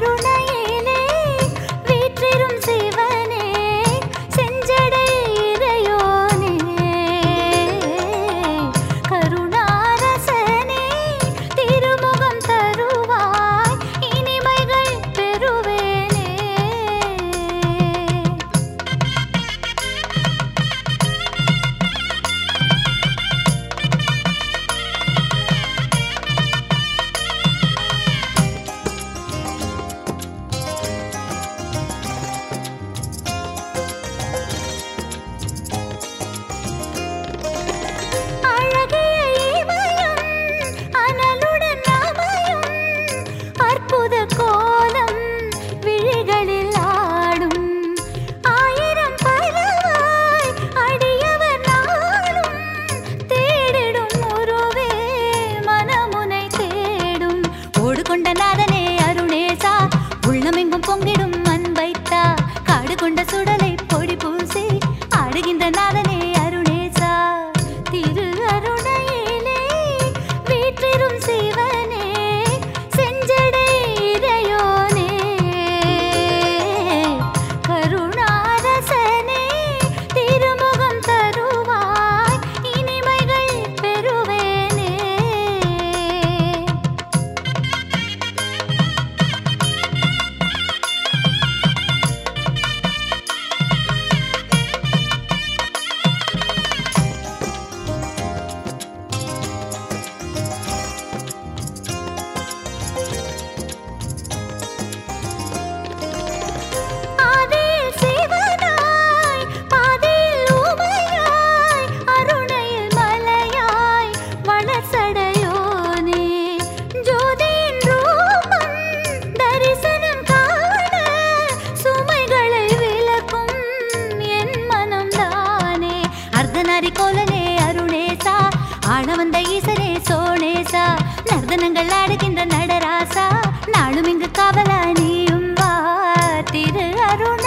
करुणा அற்புத கோலம் விழிகளில் ஆடும். ஆயிரம் பயிலாய் அடியவர் நாளும் தேடிடும் உருவே மனமுனை தேடும். ஓடு கொண்ட நாதனே அருணேசா உள்ளமெங்கும் பொங்கிடும் கோலனே அருணேசா ஆள வந்த ஈசனே சோனேசா நர்தனங்கள் ஆடுகின்ற நடராசா நாளும் இங்கு காவலா நீயும் வா. திரு அருண